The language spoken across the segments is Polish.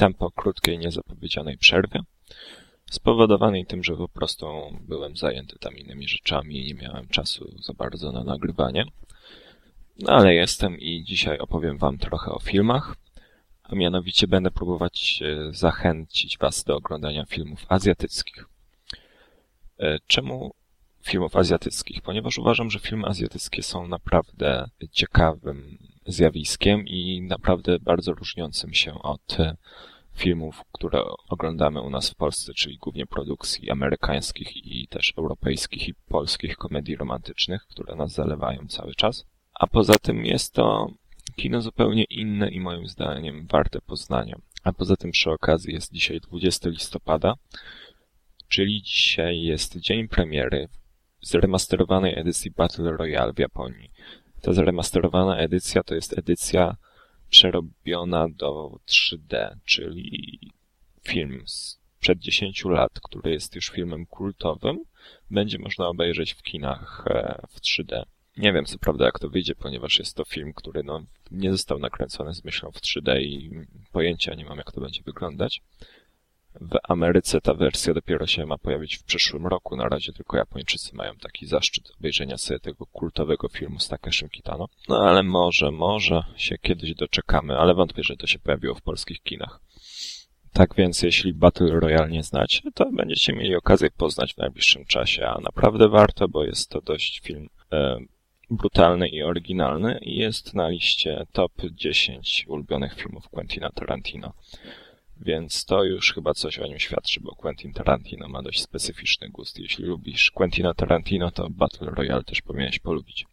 Witam po krótkiej, niezapowiedzianej przerwie, spowodowanej tym, że po prostu byłem zajęty tam innymi rzeczami i nie miałem czasu za bardzo na nagrywanie. No ale jestem i dzisiaj opowiem Wam trochę o filmach, a mianowicie będę próbować e, zachęcić Was do oglądania filmów azjatyckich. E, czemu filmów azjatyckich? Ponieważ uważam, że filmy azjatyckie są naprawdę ciekawym zjawiskiem i naprawdę bardzo różniącym się od filmów, które oglądamy u nas w Polsce, czyli głównie produkcji amerykańskich i też europejskich i polskich komedii romantycznych, które nas zalewają cały czas. A poza tym jest to kino zupełnie inne i moim zdaniem warte poznania. A poza tym przy okazji jest dzisiaj 20 listopada, czyli dzisiaj jest dzień premiery zremasterowanej edycji Battle Royale w Japonii. Ta zremasterowana edycja to jest edycja przerobiona do 3D, czyli film sprzed 10 lat, który jest już filmem kultowym, będzie można obejrzeć w kinach e, w 3D. Nie wiem co prawda jak to wyjdzie, ponieważ jest to film, który no, nie został nakręcony z myślą w 3D i pojęcia nie mam jak to będzie wyglądać. W Ameryce ta wersja dopiero się ma pojawić w przyszłym roku. Na razie tylko Japończycy mają taki zaszczyt obejrzenia sobie tego kultowego filmu z Takeshim Kitano. No ale może, może się kiedyś doczekamy, ale wątpię, że to się pojawiło w polskich kinach. Tak więc, jeśli Battle Royale nie znacie, to będziecie mieli okazję poznać w najbliższym czasie, a naprawdę warto, bo jest to dość film e, brutalny i oryginalny i jest na liście top 10 ulubionych filmów Quentina Tarantino. Więc to już chyba coś o nim świadczy, bo Quentin Tarantino ma dość specyficzny gust. Jeśli lubisz Quentina Tarantino, to Battle Royale też powinieneś polubić.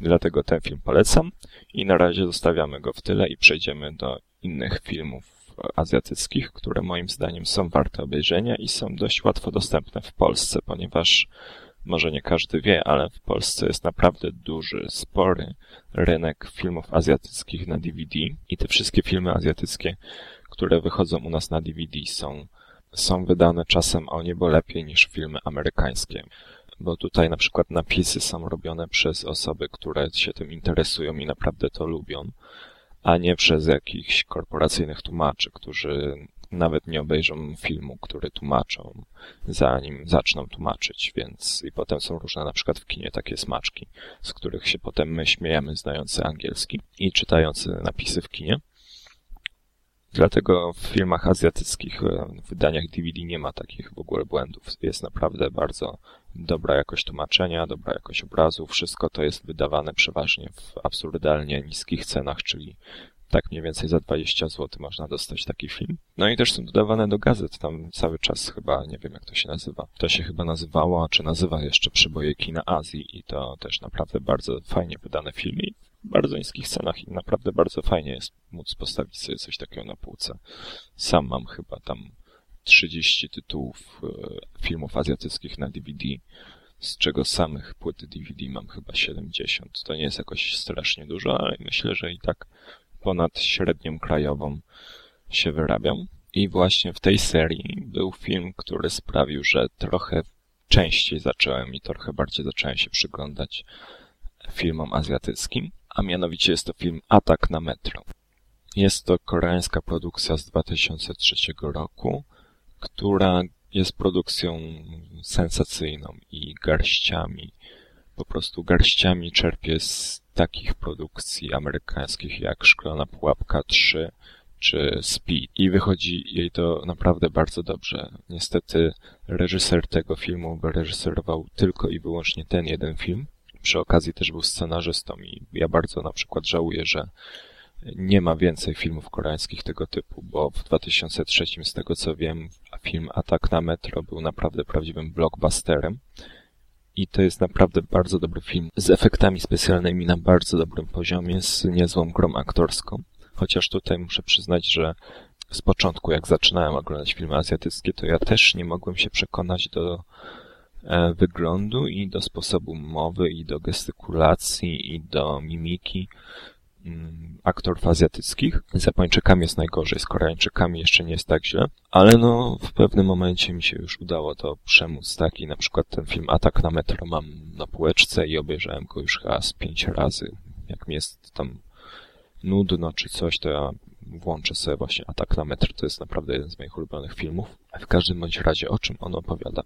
Dlatego ten film polecam i na razie zostawiamy go w tyle i przejdziemy do innych filmów azjatyckich, które moim zdaniem są warte obejrzenia i są dość łatwo dostępne w Polsce, ponieważ może nie każdy wie, ale w Polsce jest naprawdę duży, spory rynek filmów azjatyckich na DVD i te wszystkie filmy azjatyckie które wychodzą u nas na DVD są, są wydane czasem o niebo lepiej niż filmy amerykańskie. Bo tutaj na przykład napisy są robione przez osoby, które się tym interesują i naprawdę to lubią, a nie przez jakichś korporacyjnych tłumaczy, którzy nawet nie obejrzą filmu, który tłumaczą, zanim zaczną tłumaczyć, więc i potem są różne na przykład w kinie takie smaczki, z których się potem my śmiejemy znający angielski i czytający napisy w kinie. Dlatego w filmach azjatyckich, e, w wydaniach DVD nie ma takich w ogóle błędów. Jest naprawdę bardzo dobra jakość tłumaczenia, dobra jakość obrazu. Wszystko to jest wydawane przeważnie w absurdalnie niskich cenach, czyli tak mniej więcej za 20 zł można dostać taki film. No i też są dodawane do gazet, tam cały czas chyba, nie wiem jak to się nazywa. To się chyba nazywało, czy nazywa jeszcze Przyboje Kina Azji i to też naprawdę bardzo fajnie wydane filmy bardzo niskich cenach i naprawdę bardzo fajnie jest móc postawić sobie coś takiego na półce. Sam mam chyba tam 30 tytułów e, filmów azjatyckich na DVD, z czego samych płyt DVD mam chyba 70. To nie jest jakoś strasznie dużo, ale myślę, że i tak ponad średnią krajową się wyrabiam. I właśnie w tej serii był film, który sprawił, że trochę częściej zacząłem i trochę bardziej zacząłem się przyglądać filmom azjatyckim a mianowicie jest to film Atak na metro. Jest to koreańska produkcja z 2003 roku, która jest produkcją sensacyjną i garściami, po prostu garściami czerpie z takich produkcji amerykańskich jak Szklana Pułapka 3 czy Speed i wychodzi jej to naprawdę bardzo dobrze. Niestety reżyser tego filmu wyreżyserował tylko i wyłącznie ten jeden film, przy okazji też był scenarzystą i ja bardzo na przykład żałuję, że nie ma więcej filmów koreańskich tego typu, bo w 2003, z tego co wiem, film Atak na Metro był naprawdę prawdziwym blockbusterem. I to jest naprawdę bardzo dobry film z efektami specjalnymi na bardzo dobrym poziomie, z niezłą grą aktorską. Chociaż tutaj muszę przyznać, że z początku, jak zaczynałem oglądać filmy azjatyckie, to ja też nie mogłem się przekonać do wyglądu i do sposobu mowy i do gestykulacji i do mimiki mm, aktorów azjatyckich. Z Japończykami jest najgorzej, z Koreańczykami jeszcze nie jest tak źle, ale no w pewnym momencie mi się już udało to przemóc, tak? I na przykład ten film Atak na metro mam na półeczce i obejrzałem go już chyba z pięć razy. Jak mi jest tam nudno czy coś, to ja włączę sobie właśnie Atak na metr. To jest naprawdę jeden z moich ulubionych filmów. W każdym bądź razie o czym on opowiada?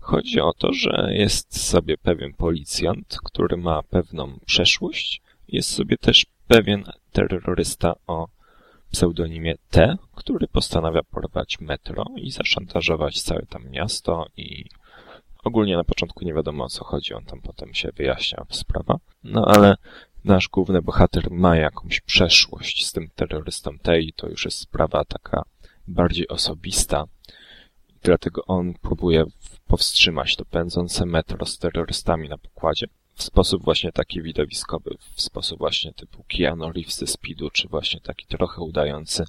Chodzi o to, że jest sobie pewien policjant, który ma pewną przeszłość. Jest sobie też pewien terrorysta o pseudonimie T, który postanawia porwać metro i zaszantażować całe tam miasto i ogólnie na początku nie wiadomo o co chodzi, on tam potem się wyjaśnia sprawa. No ale nasz główny bohater ma jakąś przeszłość z tym terrorystą T i to już jest sprawa taka bardziej osobista. Dlatego on próbuje powstrzymać to pędzące metro z terrorystami na pokładzie w sposób właśnie taki widowiskowy, w sposób właśnie typu Keanu Reeves ze Speedu, czy właśnie taki trochę udający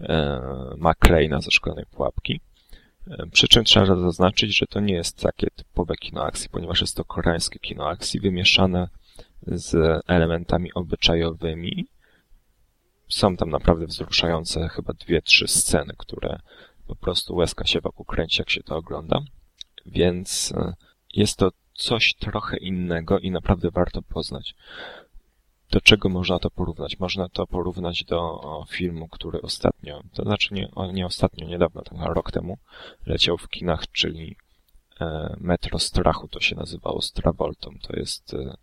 e, McClayna ze Szklanej Pułapki. E, przy czym trzeba zaznaczyć, że to nie jest takie typowe kino akcji, ponieważ jest to koreańskie kino akcji wymieszane z elementami obyczajowymi. Są tam naprawdę wzruszające chyba dwie, trzy sceny, które po prostu łezka się wokół kręci, jak się to ogląda. Więc e, jest to coś trochę innego i naprawdę warto poznać. Do czego można to porównać? Można to porównać do filmu, który ostatnio, to znaczy nie, nie ostatnio, niedawno, tam rok temu, leciał w kinach, czyli e, Metro Strachu, to się nazywało z Travoltą. To jest e,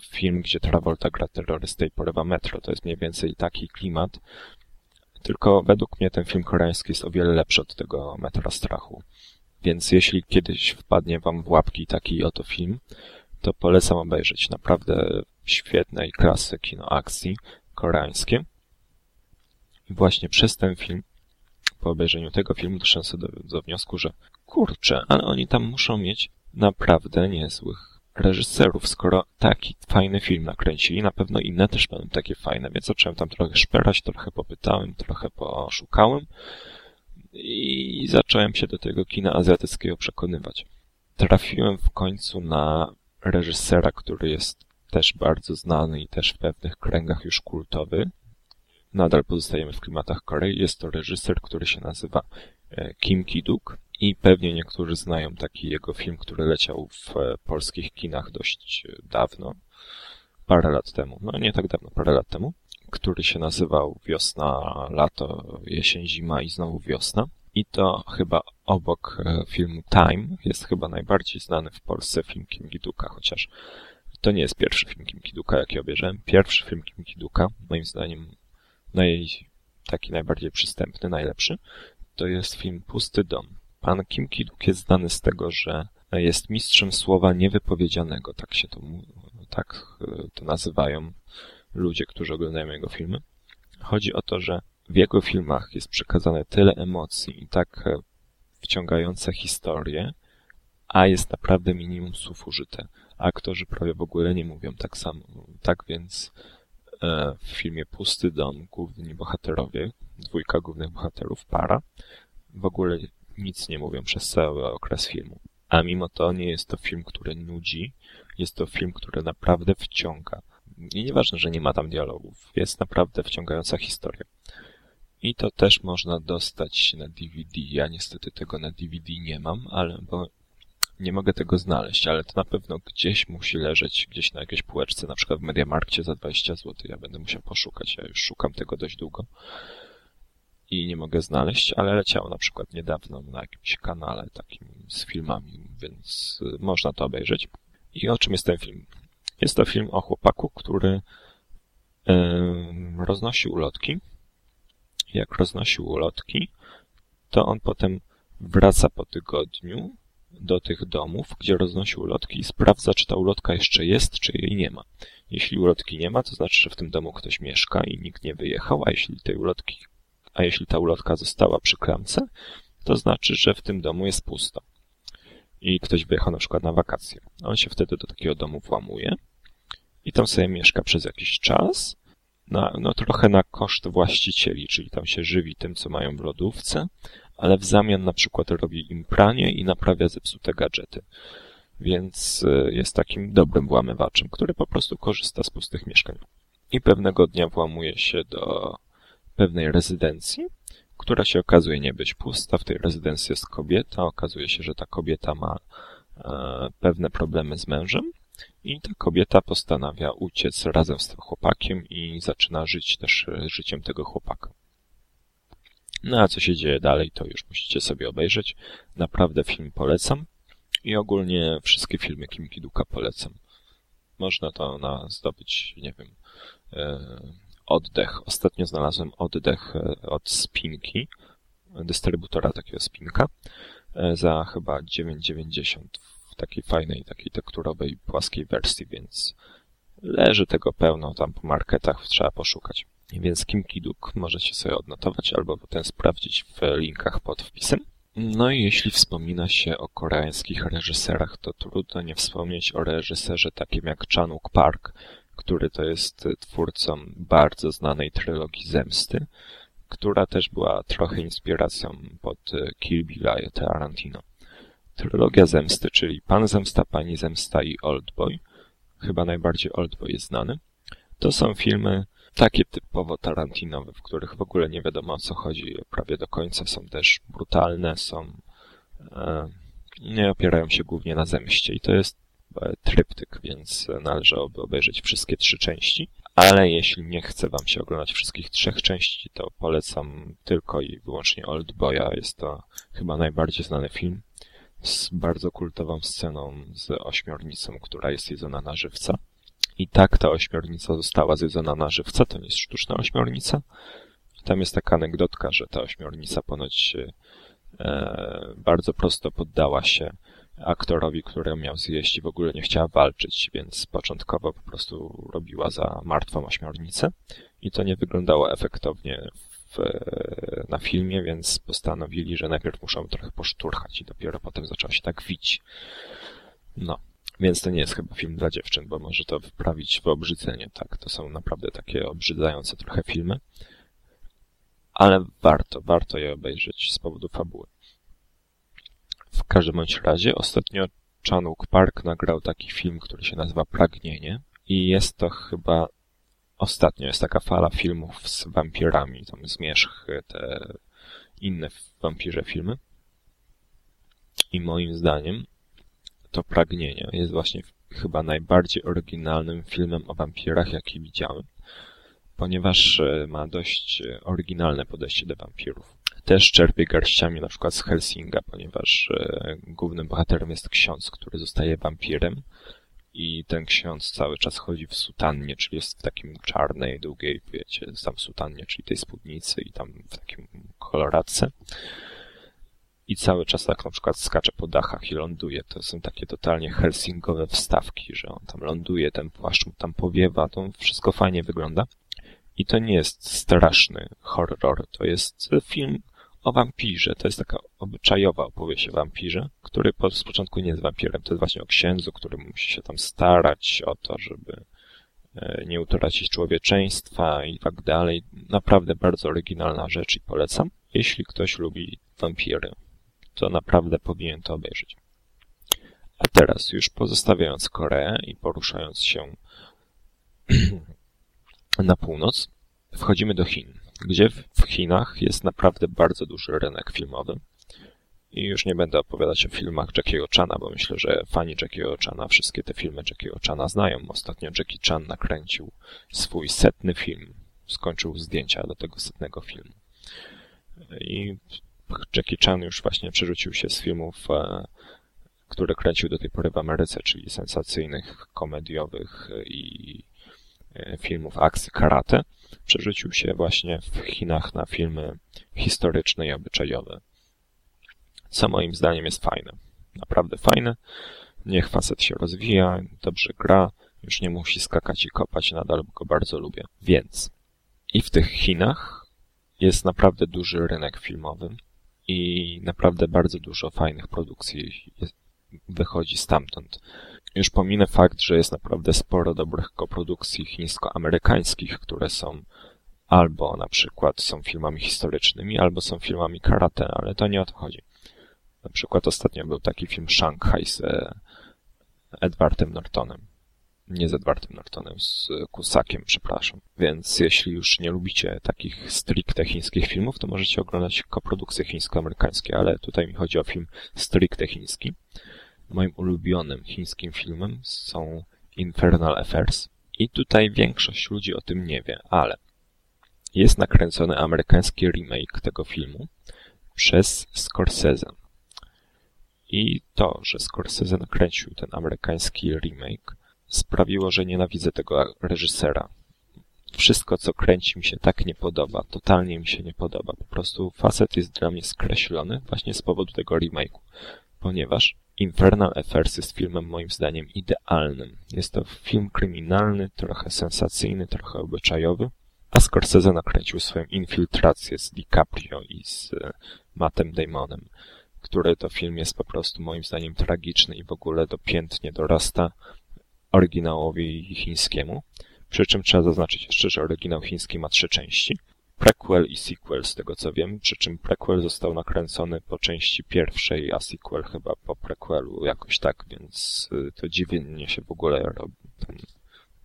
film, gdzie Travolta gra terrorystę i porywa metro. To jest mniej więcej taki klimat. Tylko według mnie ten film koreański jest o wiele lepszy od tego Metra Strachu. Więc jeśli kiedyś wpadnie wam w łapki taki oto film, to polecam obejrzeć. Naprawdę świetnej klasy kino akcji koreańskie. I właśnie przez ten film, po obejrzeniu tego filmu, doszedłem do, do wniosku, że kurczę, ale oni tam muszą mieć naprawdę niezłych reżyserów, skoro taki fajny film nakręcili, na pewno inne też będą takie fajne, więc zacząłem tam trochę szperać, trochę popytałem, trochę poszukałem i zacząłem się do tego kina azjatyckiego przekonywać. Trafiłem w końcu na reżysera, który jest też bardzo znany i też w pewnych kręgach już kultowy. Nadal pozostajemy w klimatach Korei. Jest to reżyser, który się nazywa e, Kim Ki-duk i pewnie niektórzy znają taki jego film, który leciał w e, polskich kinach dość e, dawno, parę lat temu. No nie tak dawno, parę lat temu który się nazywał Wiosna, Lato, Jesień, Zima i znowu Wiosna. I to chyba obok e, filmu Time jest chyba najbardziej znany w Polsce film Kim Kiduka, chociaż to nie jest pierwszy film Kim Kiduka, jaki obejrzałem. Pierwszy film Kim Kiduka, moim zdaniem naj, taki najbardziej przystępny, najlepszy, to jest film Pusty Dom. Pan Kim Kiduk jest znany z tego, że jest mistrzem słowa niewypowiedzianego, tak się to, tak e, to nazywają ludzie, którzy oglądają jego filmy. Chodzi o to, że w jego filmach jest przekazane tyle emocji i tak e, wciągające historie, a jest naprawdę minimum słów użyte. Aktorzy prawie w ogóle nie mówią tak samo. Tak więc e, w filmie Pusty Dom główni bohaterowie, dwójka głównych bohaterów, para, w ogóle nic nie mówią przez cały okres filmu. A mimo to nie jest to film, który nudzi, jest to film, który naprawdę wciąga. I nieważne, że nie ma tam dialogów. Jest naprawdę wciągająca historia. I to też można dostać na DVD. Ja niestety tego na DVD nie mam, ale bo nie mogę tego znaleźć, ale to na pewno gdzieś musi leżeć, gdzieś na jakiejś półeczce, na przykład w Mediamarkcie za 20 zł. Ja będę musiał poszukać. Ja już szukam tego dość długo i nie mogę znaleźć, ale leciało na przykład niedawno na jakimś kanale takim z filmami, więc y, można to obejrzeć. I o czym jest ten film? Jest to film o chłopaku, który roznosi ulotki. Jak roznosi ulotki, to on potem wraca po tygodniu do tych domów, gdzie roznosi ulotki i sprawdza, czy ta ulotka jeszcze jest, czy jej nie ma. Jeśli ulotki nie ma, to znaczy, że w tym domu ktoś mieszka i nikt nie wyjechał, a jeśli tej ulotki, a jeśli ta ulotka została przy klamce, to znaczy, że w tym domu jest pusto. I ktoś wyjechał na przykład na wakacje. On się wtedy do takiego domu włamuje i tam sobie mieszka przez jakiś czas, na, no trochę na koszt właścicieli, czyli tam się żywi tym, co mają w lodówce, ale w zamian na przykład robi im pranie i naprawia zepsute gadżety. Więc y, jest takim dobrym włamywaczem, który po prostu korzysta z pustych mieszkań. I pewnego dnia włamuje się do pewnej rezydencji, która się okazuje nie być pusta. W tej rezydencji jest kobieta. Okazuje się, że ta kobieta ma e, pewne problemy z mężem I ta kobieta postanawia uciec razem z tym chłopakiem i zaczyna żyć też życiem tego chłopaka. No a co się dzieje dalej, to już musicie sobie obejrzeć. Naprawdę film polecam. I ogólnie wszystkie filmy Kim Kiduka polecam. Można to na zdobyć, nie wiem, e, oddech. Ostatnio znalazłem oddech e, od Spinki, dystrybutora takiego Spinka, e, za chyba 9,90 w takiej fajnej, takiej tekturowej, płaskiej wersji, więc leży tego pełno tam po marketach, trzeba poszukać. Więc Kim Kiduk możecie sobie odnotować albo potem sprawdzić w linkach pod wpisem. No i jeśli wspomina się o koreańskich reżyserach, to trudno nie wspomnieć o reżyserze takim jak Chanuk Park, który to jest twórcą bardzo znanej trylogii Zemsty, która też była trochę inspiracją pod Kill Billa Tarantino. Trylogia Zemsty, czyli Pan Zemsta, Pani Zemsta i Oldboy, chyba najbardziej Oldboy jest znany, to są filmy takie typowo tarantinowe, w których w ogóle nie wiadomo o co chodzi prawie do końca, są też brutalne, są e, nie opierają się głównie na zemście i to jest tryptyk, więc należałoby obejrzeć wszystkie trzy części. Ale jeśli nie chce wam się oglądać wszystkich trzech części, to polecam tylko i wyłącznie Old Boya. Jest to chyba najbardziej znany film z bardzo kultową sceną z ośmiornicą, która jest jedzona na żywca. I tak ta ośmiornica została zjedzona na żywca, to nie jest sztuczna ośmiornica. Tam jest taka anegdotka, że ta ośmiornica ponoć e, bardzo prosto poddała się aktorowi, który miał zjeść i w ogóle nie chciała walczyć, więc początkowo po prostu robiła za martwą ośmiornicę i to nie wyglądało efektownie w, na filmie, więc postanowili, że najpierw muszą trochę poszturchać i dopiero potem zaczęła się tak wić. No. Więc to nie jest chyba film dla dziewczyn, bo może to wprawić w obrzydzenie, tak? To są naprawdę takie obrzydzające trochę filmy. Ale warto, warto je obejrzeć z powodu fabuły. W każdym bądź razie ostatnio Chanuk Park nagrał taki film, który się nazywa Pragnienie i jest to chyba ostatnio jest taka fala filmów z wampirami, tam Zmierzch, te inne wampirze filmy. I moim zdaniem to Pragnienie jest właśnie chyba najbardziej oryginalnym filmem o wampirach, jaki widziałem, ponieważ e, ma dość e, oryginalne podejście do wampirów. Też czerpie garściami na przykład z Helsinga, ponieważ e, głównym bohaterem jest ksiądz, który zostaje wampirem i ten ksiądz cały czas chodzi w sutannie, czyli jest w takim czarnej, długiej, wiecie, tam sutannie, czyli tej spódnicy i tam w takim koloradce i cały czas tak na przykład skacze po dachach i ląduje. To są takie totalnie helsingowe wstawki, że on tam ląduje, ten płaszcz mu tam powiewa, to wszystko fajnie wygląda. I to nie jest straszny horror, to jest film o wampirze. To jest taka obyczajowa opowieść o wampirze, który po, z początku nie jest wampirem. To jest właśnie o księdzu, który musi się tam starać o to, żeby e, nie utracić człowieczeństwa i tak dalej. Naprawdę bardzo oryginalna rzecz i polecam, jeśli ktoś lubi wampiry to naprawdę powinien to obejrzeć. A teraz, już pozostawiając Koreę i poruszając się na północ, wchodzimy do Chin, gdzie w Chinach jest naprawdę bardzo duży rynek filmowy. I już nie będę opowiadać o filmach Jackiego Chana, bo myślę, że fani Jackiego Chana wszystkie te filmy Jackiego Chana znają. Ostatnio Jackie Chan nakręcił swój setny film. Skończył zdjęcia do tego setnego filmu. I Jackie Chan już właśnie przerzucił się z filmów, e, które kręcił do tej pory w Ameryce, czyli sensacyjnych, komediowych i filmów akcji karate. Przerzucił się właśnie w Chinach na filmy historyczne i obyczajowe. Co moim zdaniem jest fajne. Naprawdę fajne. Niech facet się rozwija, dobrze gra, już nie musi skakać i kopać, nadal go bardzo lubię. Więc i w tych Chinach jest naprawdę duży rynek filmowy i naprawdę bardzo dużo fajnych produkcji wychodzi stamtąd. Już pominę fakt, że jest naprawdę sporo dobrych koprodukcji chińsko-amerykańskich, które są albo na przykład są filmami historycznymi, albo są filmami karate, ale to nie o to chodzi. Na przykład ostatnio był taki film Shanghai z e, Edwardem Nortonem nie z Edwardem Nortonem, z Kusakiem, przepraszam. Więc jeśli już nie lubicie takich stricte chińskich filmów, to możecie oglądać koprodukcje chińsko-amerykańskie, ale tutaj mi chodzi o film stricte chiński. Moim ulubionym chińskim filmem są Infernal Affairs. I tutaj większość ludzi o tym nie wie, ale jest nakręcony amerykański remake tego filmu przez Scorsese. I to, że Scorsese nakręcił ten amerykański remake, sprawiło, że nienawidzę tego reżysera. Wszystko, co kręci mi się tak nie podoba, totalnie mi się nie podoba. Po prostu facet jest dla mnie skreślony właśnie z powodu tego remake'u, ponieważ Infernal Affairs jest filmem moim zdaniem idealnym. Jest to film kryminalny, trochę sensacyjny, trochę obyczajowy, a Scorsese nakręcił swoją infiltrację z DiCaprio i z e, Mattem Damonem, który to film jest po prostu moim zdaniem tragiczny i w ogóle dopiętnie dorasta oryginałowi chińskiemu. Przy czym trzeba zaznaczyć jeszcze, że oryginał chiński ma trzy części. Prequel i sequel, z tego co wiem, przy czym prequel został nakręcony po części pierwszej, a sequel chyba po prequelu, jakoś tak, więc y, to dziwnie się w ogóle robi.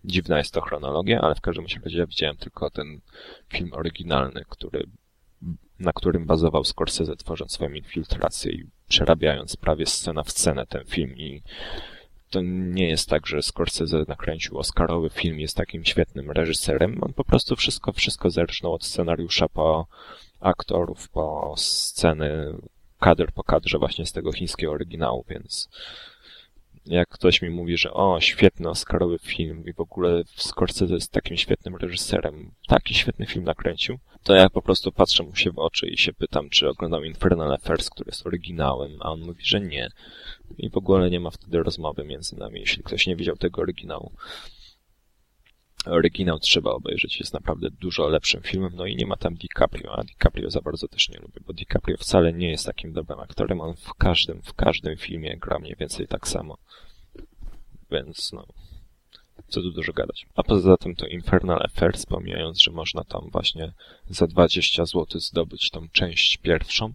Dziwna jest to chronologia, ale w każdym razie ja widziałem tylko ten film oryginalny, który, na którym bazował Scorsese tworząc swoją infiltrację i przerabiając prawie scena w scenę ten film i to nie jest tak, że Scorsese nakręcił Oscarowy film, jest takim świetnym reżyserem. On po prostu wszystko, wszystko zerżnął od scenariusza po aktorów, po sceny, kadr po kadrze właśnie z tego chińskiego oryginału, więc jak ktoś mi mówi, że o, świetny Oscarowy film i w ogóle Scorsese jest takim świetnym reżyserem, taki świetny film nakręcił, to ja po prostu patrzę mu się w oczy i się pytam, czy oglądał Infernal Affairs, który jest oryginałem, a on mówi, że nie. I w ogóle nie ma wtedy rozmowy między nami, jeśli ktoś nie widział tego oryginału. Oryginał trzeba obejrzeć, jest naprawdę dużo lepszym filmem, no i nie ma tam DiCaprio, a DiCaprio za bardzo też nie lubię, bo DiCaprio wcale nie jest takim dobrym aktorem, on w każdym, w każdym filmie gra mniej więcej tak samo. Więc no, co tu dużo gadać. A poza tym to Infernal Affairs, pomijając, że można tam właśnie za 20 zł zdobyć tą część pierwszą,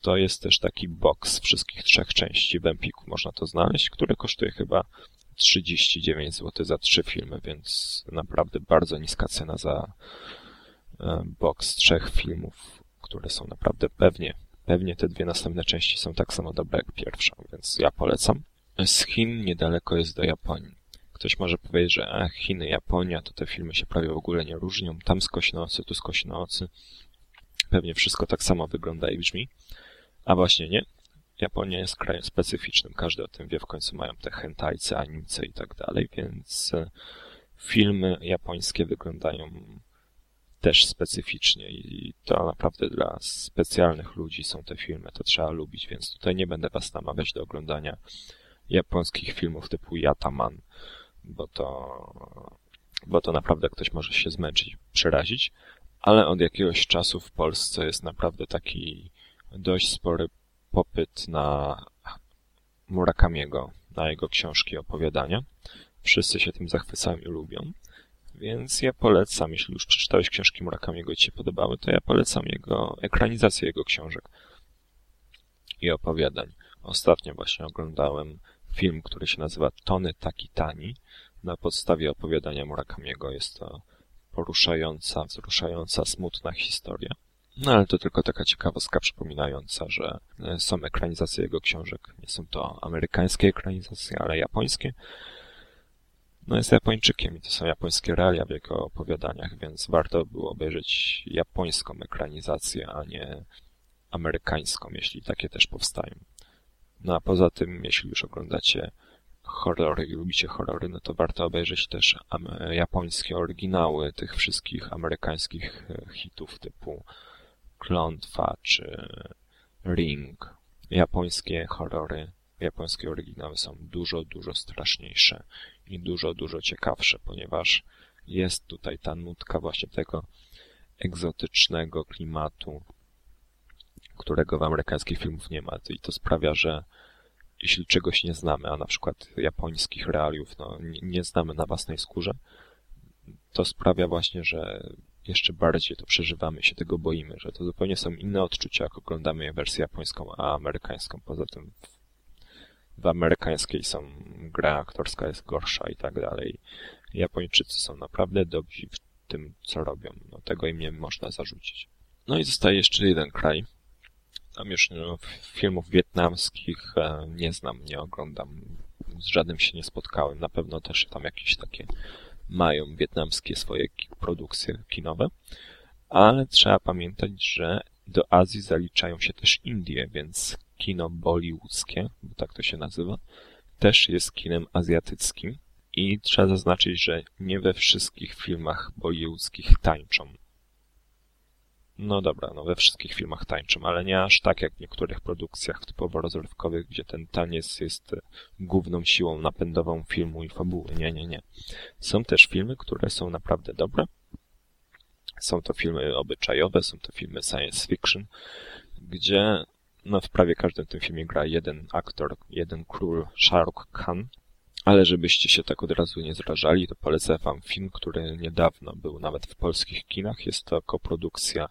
to jest też taki box wszystkich trzech części w Empiku można to znaleźć, który kosztuje chyba 39 zł za trzy filmy, więc naprawdę bardzo niska cena za e, box trzech filmów, które są naprawdę pewnie, pewnie te dwie następne części są tak samo dobre jak pierwsza, więc ja polecam. Z Chin niedaleko jest do Japonii. Ktoś może powiedzieć, że ach, Chiny, Japonia, to te filmy się prawie w ogóle nie różnią. Tam skoś nocy, tu skoś nocy. Pewnie wszystko tak samo wygląda i brzmi. A właśnie nie. Japonia jest krajem specyficznym. Każdy o tym wie. W końcu mają te hentajce, animce i tak dalej, więc e, filmy japońskie wyglądają też specyficznie i to naprawdę dla specjalnych ludzi są te filmy. To trzeba lubić, więc tutaj nie będę was namawiać do oglądania japońskich filmów typu Yataman, bo to, bo to naprawdę ktoś może się zmęczyć, przerazić, ale od jakiegoś czasu w Polsce jest naprawdę taki dość spory popyt na Murakamiego, na jego książki, opowiadania. Wszyscy się tym zachwycają i lubią. Więc ja polecam, jeśli już przeczytałeś książki Murakamiego i ci się podobały, to ja polecam jego ekranizację jego książek i opowiadań. Ostatnio właśnie oglądałem film, który się nazywa Tony Takitani na podstawie opowiadania Murakamiego. Jest to poruszająca, wzruszająca, smutna historia. No ale to tylko taka ciekawostka przypominająca, że e, są ekranizacje jego książek. Nie są to amerykańskie ekranizacje, ale japońskie. No jest Japończykiem i to są japońskie realia w jego opowiadaniach, więc warto było obejrzeć japońską ekranizację, a nie amerykańską, jeśli takie też powstają. No a poza tym, jeśli już oglądacie horrory i lubicie horrory, no to warto obejrzeć też japońskie oryginały tych wszystkich amerykańskich e, hitów typu Klątwa czy Ring. Japońskie horrory, japońskie oryginały są dużo, dużo straszniejsze i dużo, dużo ciekawsze, ponieważ jest tutaj ta nutka właśnie tego egzotycznego klimatu, którego w amerykańskich filmów nie ma. I to sprawia, że jeśli czegoś nie znamy, a na przykład japońskich realiów no, nie, znamy na własnej skórze, to sprawia właśnie, że jeszcze bardziej to przeżywamy, się tego boimy, że to zupełnie są inne odczucia, jak oglądamy wersję japońską, a amerykańską. Poza tym w, amerykańskiej są gra aktorska jest gorsza i tak dalej. Japończycy są naprawdę dobrzy w tym, co robią. No, tego im nie można zarzucić. No i zostaje jeszcze jeden kraj, Tam już no, filmów wietnamskich e, nie znam, nie oglądam. Z żadnym się nie spotkałem. Na pewno też tam jakieś takie mają wietnamskie swoje produkcje kinowe. Ale trzeba pamiętać, że do Azji zaliczają się też Indie, więc kino bollywoodzkie, bo tak to się nazywa, też jest kinem azjatyckim. I trzeba zaznaczyć, że nie we wszystkich filmach bollywoodzkich tańczą. No dobra, no we wszystkich filmach tańczą, ale nie aż tak jak w niektórych produkcjach typowo rozrywkowych, gdzie ten taniec jest e, główną siłą napędową filmu i fabuły. Nie, nie, nie. Są też filmy, które są naprawdę dobre. Są to filmy obyczajowe, są to filmy science fiction, gdzie no w prawie każdym tym filmie gra jeden aktor, jeden król, Shahrukh Khan, ale żebyście się tak od razu nie zrażali, to polecę wam film, który niedawno był nawet w polskich kinach. Jest to koprodukcja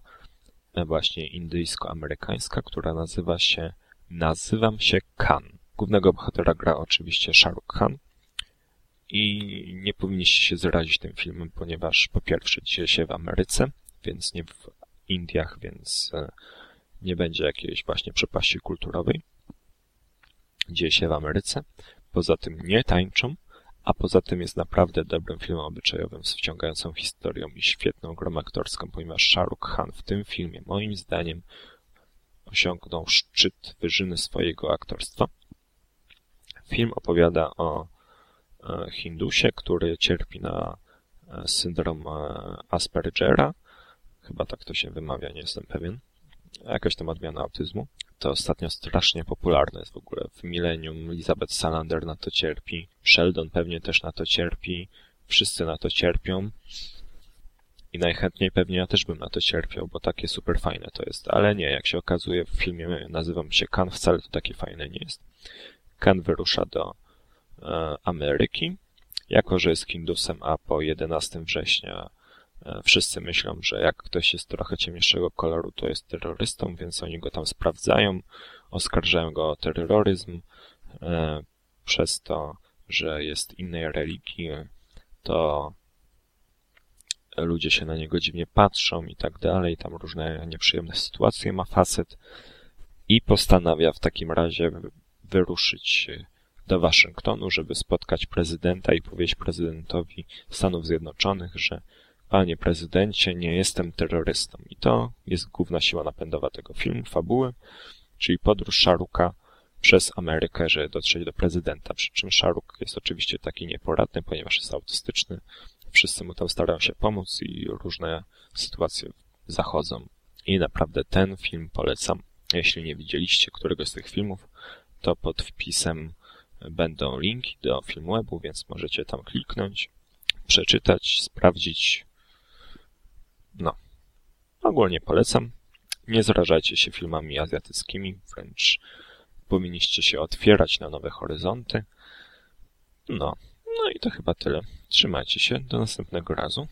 e, właśnie indyjsko-amerykańska, która nazywa się Nazywam się Khan. Głównego bohatera gra oczywiście Shahrukh Khan. I nie powinniście się zrazić tym filmem, ponieważ po pierwsze dzieje się w Ameryce, więc nie w Indiach, więc e, nie będzie jakiejś właśnie przepaści kulturowej. Dzieje się w Ameryce. Poza tym nie tańczą, a poza tym jest naprawdę dobrym filmem obyczajowym z wciągającą historią i świetną grą aktorską, ponieważ Shahrukh Khan w tym filmie, moim zdaniem, osiągnął szczyt wyżyny swojego aktorstwa. Film opowiada o e, Hindusie, który cierpi na e, syndrom e, Aspergera. Chyba tak to się wymawia, nie jestem pewien. Jakaś tam odmiana autyzmu to ostatnio strasznie popularne jest w ogóle. W Millennium Elizabeth Salander na to cierpi, Sheldon pewnie też na to cierpi, wszyscy na to cierpią. I najchętniej pewnie ja też bym na to cierpiał, bo takie super fajne to jest. Ale nie, jak się okazuje w filmie nazywam się Kan, wcale to takie fajne nie jest. Kan wyrusza do e, Ameryki, jako że jest Hindusem, a po 11 września wszyscy myślą, że jak ktoś jest trochę ciemniejszego koloru, to jest terrorystą, więc oni go tam sprawdzają, oskarżają go o terroryzm. E, przez to, że jest innej religii, to ludzie się na niego dziwnie patrzą i tak dalej. Tam różne nieprzyjemne sytuacje ma facet i postanawia w takim razie wyruszyć do Waszyngtonu, żeby spotkać prezydenta i powiedzieć prezydentowi Stanów Zjednoczonych, że Panie prezydencie, nie jestem terrorystą. I to jest główna siła napędowa tego filmu, fabuły, czyli podróż Szaruka przez Amerykę, żeby dotrzeć do prezydenta. Przy czym Szaruk jest oczywiście taki nieporadny, ponieważ jest autystyczny. Wszyscy mu tam starają się pomóc i różne sytuacje zachodzą. I naprawdę ten film polecam. Jeśli nie widzieliście któregoś z tych filmów, to pod wpisem będą linki do filmwebu, więc możecie tam kliknąć, przeczytać, sprawdzić, no. Ogólnie polecam. Nie zrażajcie się filmami azjatyckimi, wręcz powinniście się otwierać na nowe horyzonty. No. No i to chyba tyle. Trzymajcie się. Do następnego razu.